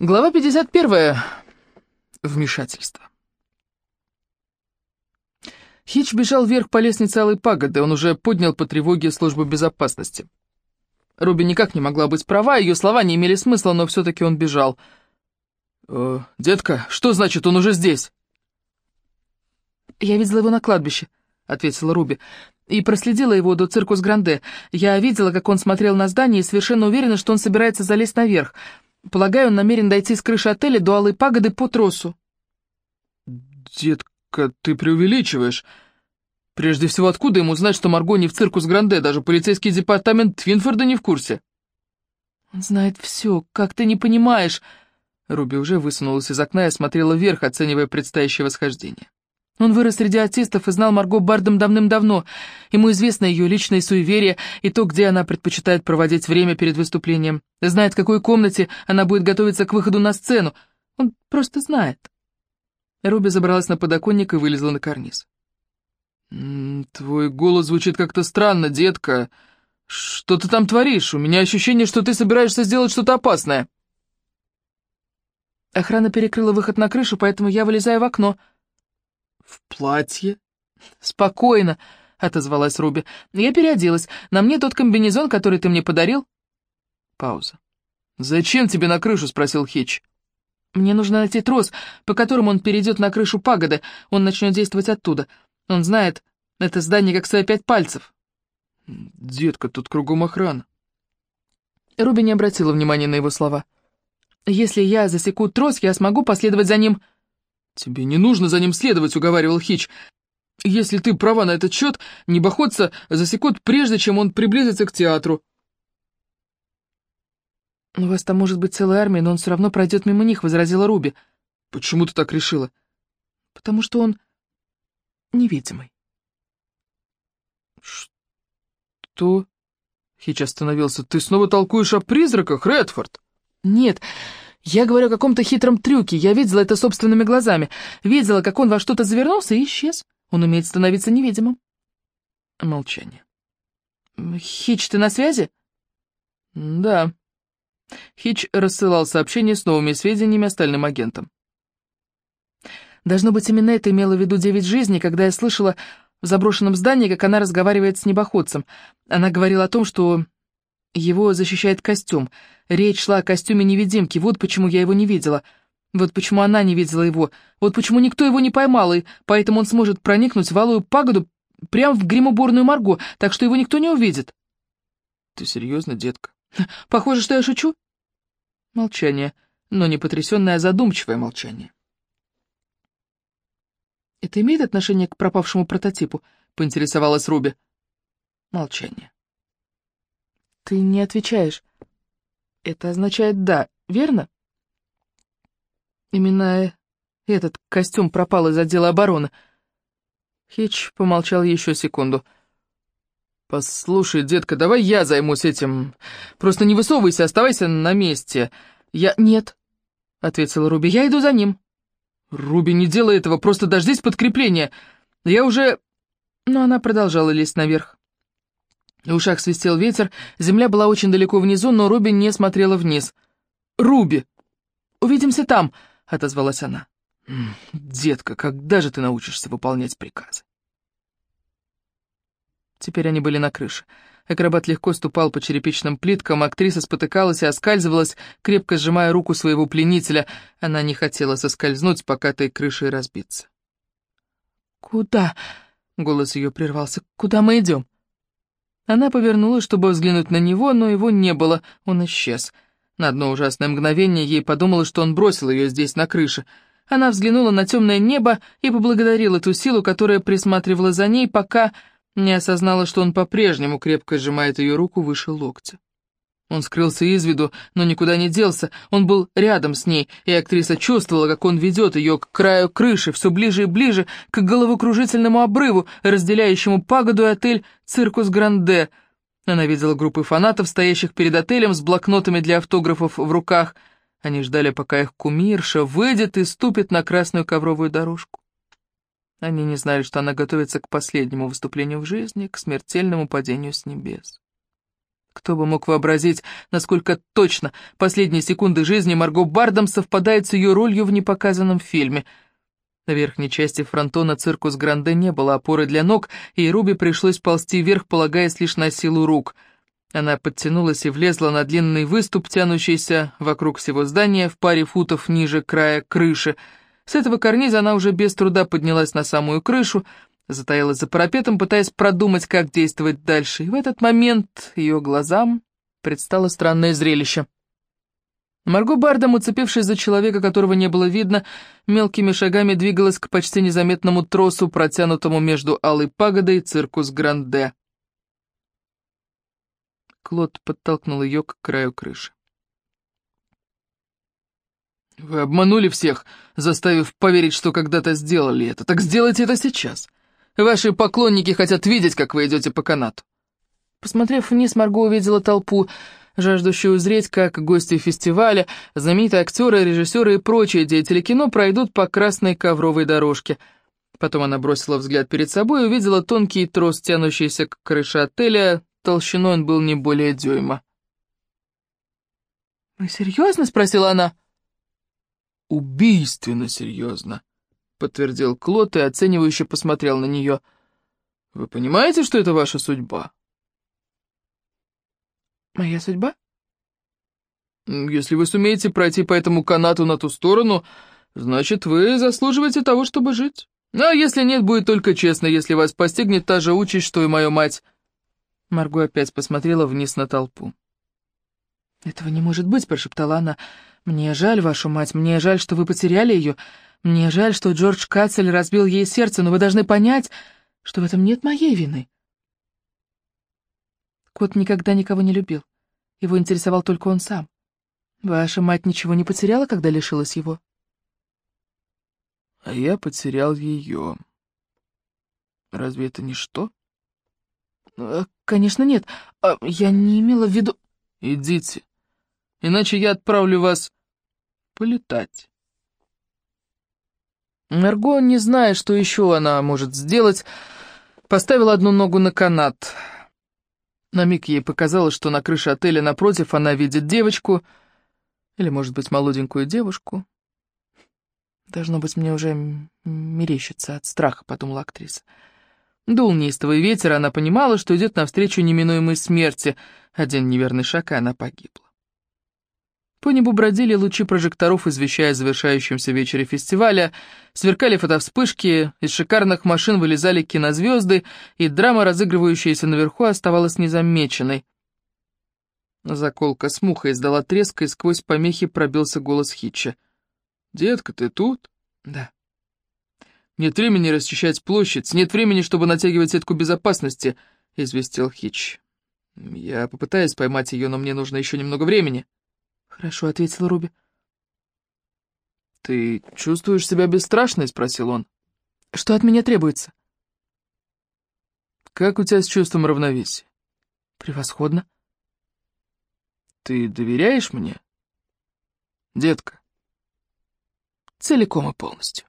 Глава 51. Вмешательство. Хич бежал вверх по лестнице Алой Пагоды, он уже поднял по тревоге службу безопасности. Руби никак не могла быть права, ее слова не имели смысла, но все-таки он бежал. «Э, «Детка, что значит, он уже здесь?» «Я видела его на кладбище», — ответила Руби, «и проследила его до циркус Гранде. Я видела, как он смотрел на здание, и совершенно уверена, что он собирается залезть наверх». Полагаю, он намерен дойти с крыши отеля до Алой Пагоды по тросу. Детка, ты преувеличиваешь. Прежде всего, откуда ему знать, что Марго не в циркус Гранде? Даже полицейский департамент Твинфорда не в курсе. Он знает все, как ты не понимаешь. Руби уже высунулась из окна и смотрела вверх, оценивая предстоящее восхождение. Он вырос среди артистов и знал Марго Бардом давным-давно. Ему известно ее личное суеверие и то, где она предпочитает проводить время перед выступлением. Знает, в какой комнате она будет готовиться к выходу на сцену. Он просто знает. Руби забралась на подоконник и вылезла на карниз. «Твой голос звучит как-то странно, детка. Что ты там творишь? У меня ощущение, что ты собираешься сделать что-то опасное». Охрана перекрыла выход на крышу, поэтому я вылезаю в окно. «В платье?» «Спокойно», — отозвалась Руби. «Я переоделась. На мне тот комбинезон, который ты мне подарил». Пауза. «Зачем тебе на крышу?» — спросил Хич. «Мне нужно найти трос, по которому он перейдет на крышу пагоды. Он начнет действовать оттуда. Он знает это здание как свои пять пальцев». «Детка, тут кругом охрана». Руби не обратила внимания на его слова. «Если я засеку трос, я смогу последовать за ним...» «Тебе не нужно за ним следовать», — уговаривал Хич. «Если ты права на этот счет, небоходца засекут прежде, чем он приблизится к театру». «У вас там может быть целая армия, но он все равно пройдет мимо них», — возразила Руби. «Почему ты так решила?» «Потому что он невидимый». «Что?» — Хич остановился. «Ты снова толкуешь о призраках, Редфорд?» «Нет, я говорю о каком-то хитром трюке, я видела это собственными глазами. Видела, как он во что-то завернулся и исчез. Он умеет становиться невидимым. Молчание. «Хич, ты на связи?» «Да». Хич рассылал сообщение с новыми сведениями остальным агентам. Должно быть, именно это имело в виду девять жизней, когда я слышала в заброшенном здании, как она разговаривает с небоходцем. Она говорила о том, что его защищает костюм. Речь шла о костюме невидимки, вот почему я его не видела. Вот почему она не видела его. Вот почему никто его не поймал, и поэтому он сможет проникнуть в алую пагоду прямо в гримуборную Марго, так что его никто не увидит. Ты серьезно, детка? Похоже, что я шучу. Молчание, но не потрясенное, а задумчивое молчание. «Это имеет отношение к пропавшему прототипу?» — поинтересовалась Руби. Молчание. «Ты не отвечаешь. Это означает «да», верно?» Именно этот костюм пропал из отдела обороны. Хич помолчал еще секунду. «Послушай, детка, давай я займусь этим. Просто не высовывайся, оставайся на месте. Я...» «Нет», — ответила Руби, — «я иду за ним». «Руби, не делай этого, просто дождись подкрепления. Я уже...» Но она продолжала лезть наверх. В ушах свистел ветер, земля была очень далеко внизу, но Руби не смотрела вниз. «Руби! Увидимся там!» — отозвалась она. «Детка, когда же ты научишься выполнять приказы?» Теперь они были на крыше. Акробат легко ступал по черепичным плиткам, актриса спотыкалась и оскальзывалась, крепко сжимая руку своего пленителя. Она не хотела соскользнуть, пока той крышей разбиться. «Куда?» — голос ее прервался. «Куда мы идем?» Она повернулась, чтобы взглянуть на него, но его не было, он исчез. На одно ужасное мгновение ей подумалось, что он бросил ее здесь, на крыше. Она взглянула на темное небо и поблагодарила ту силу, которая присматривала за ней, пока не осознала, что он по-прежнему крепко сжимает ее руку выше локтя. Он скрылся из виду, но никуда не делся, он был рядом с ней, и актриса чувствовала, как он ведет ее к краю крыши, все ближе и ближе, к головокружительному обрыву, разделяющему пагоду и отель «Циркус Гранде». Она видела группы фанатов, стоящих перед отелем с блокнотами для автографов в руках. Они ждали, пока их кумирша выйдет и ступит на красную ковровую дорожку. Они не знали, что она готовится к последнему выступлению в жизни, к смертельному падению с небес. Кто бы мог вообразить, насколько точно последние секунды жизни Марго Бардом совпадают с ее ролью в непоказанном фильме. На верхней части фронтона циркус Гранде не было опоры для ног, и Руби пришлось ползти вверх, полагаясь лишь на силу рук. Она подтянулась и влезла на длинный выступ, тянущийся вокруг всего здания в паре футов ниже края крыши. С этого карниза она уже без труда поднялась на самую крышу, затаилась за парапетом, пытаясь продумать, как действовать дальше, и в этот момент ее глазам предстало странное зрелище. Марго Бардом, уцепившись за человека, которого не было видно, мелкими шагами двигалась к почти незаметному тросу, протянутому между Алой Пагодой и циркус Гранде. Клод подтолкнул ее к краю крыши. «Вы обманули всех, заставив поверить, что когда-то сделали это. Так сделайте это сейчас. Ваши поклонники хотят видеть, как вы идете по канату». Посмотрев вниз, Марго увидела толпу, жаждущую узреть, как гости фестиваля, знаменитые актеры, режиссеры и прочие деятели кино пройдут по красной ковровой дорожке. Потом она бросила взгляд перед собой и увидела тонкий трос, тянущийся к крыше отеля, толщиной он был не более дюйма. «Вы серьезно?» — спросила она. «Убийственно серьезно», — подтвердил Клод и оценивающе посмотрел на нее. «Вы понимаете, что это ваша судьба?» «Моя судьба?» «Если вы сумеете пройти по этому канату на ту сторону, значит, вы заслуживаете того, чтобы жить. А если нет, будет только честно, если вас постигнет та же участь, что и моя мать». Марго опять посмотрела вниз на толпу. «Этого не может быть», — прошептала она. «Мне жаль вашу мать, мне жаль, что вы потеряли ее. Мне жаль, что Джордж Кацель разбил ей сердце, но вы должны понять, что в этом нет моей вины». Кот никогда никого не любил. Его интересовал только он сам. Ваша мать ничего не потеряла, когда лишилась его? А я потерял ее. Разве это не что? Э, конечно, нет. А, я не имела в виду... Идите, иначе я отправлю вас полетать. Марго, не зная, что еще она может сделать, поставила одну ногу на канат. На миг ей показалось, что на крыше отеля напротив она видит девочку, или, может быть, молоденькую девушку. «Должно быть, мне уже мерещится от страха», — подумала актриса. Дул неистовый ветер, она понимала, что идет навстречу неминуемой смерти. Один неверный шаг, и она погибла. По небу бродили лучи прожекторов, извещая о завершающемся вечере фестиваля, сверкали фотовспышки, из шикарных машин вылезали кинозвезды, и драма, разыгрывающаяся наверху, оставалась незамеченной. Заколка с мухой издала треск, и сквозь помехи пробился голос Хитча. «Детка, ты тут?» «Да». «Нет времени расчищать площадь, нет времени, чтобы натягивать сетку безопасности», — известил Хитч. «Я попытаюсь поймать ее, но мне нужно еще немного времени». «Хорошо», — ответила Руби. «Ты чувствуешь себя бесстрашной?» — спросил он. «Что от меня требуется?» «Как у тебя с чувством равновесия?» «Превосходно». «Ты доверяешь мне?» «Детка?» «Целиком и полностью».